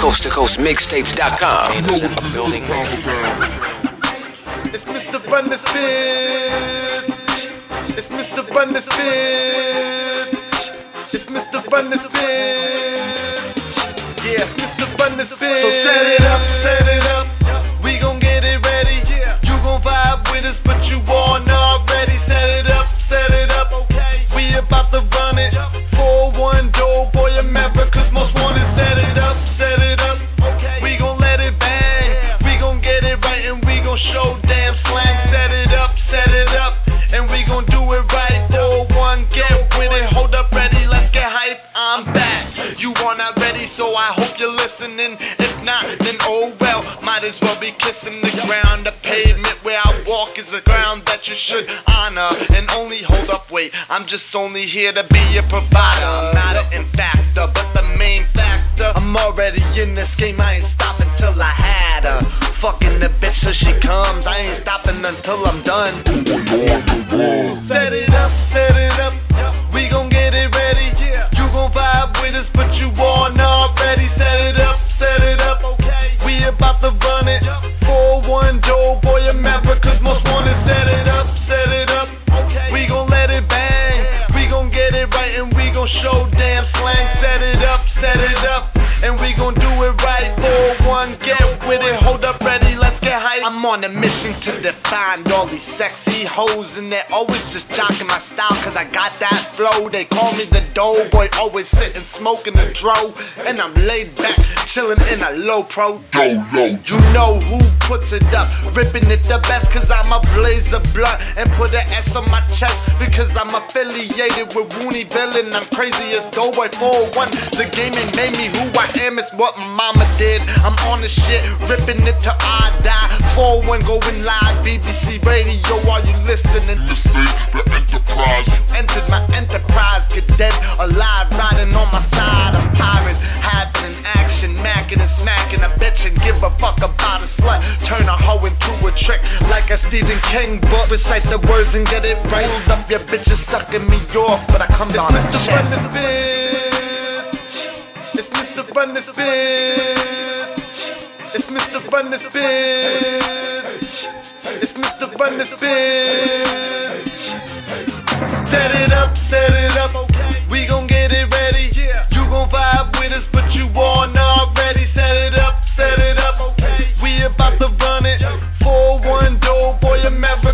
Coast to Coast Mixtapes.com. It's Mr. Run This Bitch. It's Mr. Run This Bitch. It's Mr. Run This Bitch. Yeah, it's Mr. Run This Bitch. So set it up, set it up. Listening. If not, then oh well. Might as well be kissing the ground. The pavement where I walk is the ground that you should honor. And only hold up, wait. I'm just only here to be a provider. I'm not an factor, but the main factor. I'm already in this game. I ain't stopping till I had her. Fucking the bitch till she comes. I ain't stopping until I'm done. Set it up, set it up. It up. And we gon' do it right. 4-1, get with it. Hold up, ready. Let's get hype. I'm on a mission to define all these sexy hoes, and they're always just jocking my style, cause I got that flow. They call me the dough boy, always sitting smoking a dro. And I'm laid back, chilling in a low pro. You know who puts it up, ripping it the best, cause I'm a blazer blunt. And put an S on my chest, because I'm affiliated with Woony Villain. I'm crazy as Doughboy 401. The game ain't made me who I am, it's what my mama did. I'm on the shit, ripping it till I die. 401 going live, BBC Radio, are you listening? the enterprise. Give a fuck about a slut. Turn a hoe into a trick like a Stephen King book. Recite the words and get it right. Hold up, your bitch is sucking me off, but I come down Mr. the Run chest. It's Mr. Run This Bitch. It's Mr. Run This Bitch. It's Mr. Run This Bitch. done it. 4-1 dope, boy, I'm ever